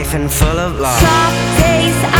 life and full of love. Some days